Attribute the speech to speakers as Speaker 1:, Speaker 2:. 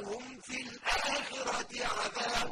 Speaker 1: ولهم في الآخرة عذاب